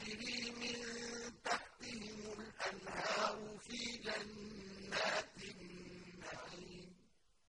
تَجْرِي مِن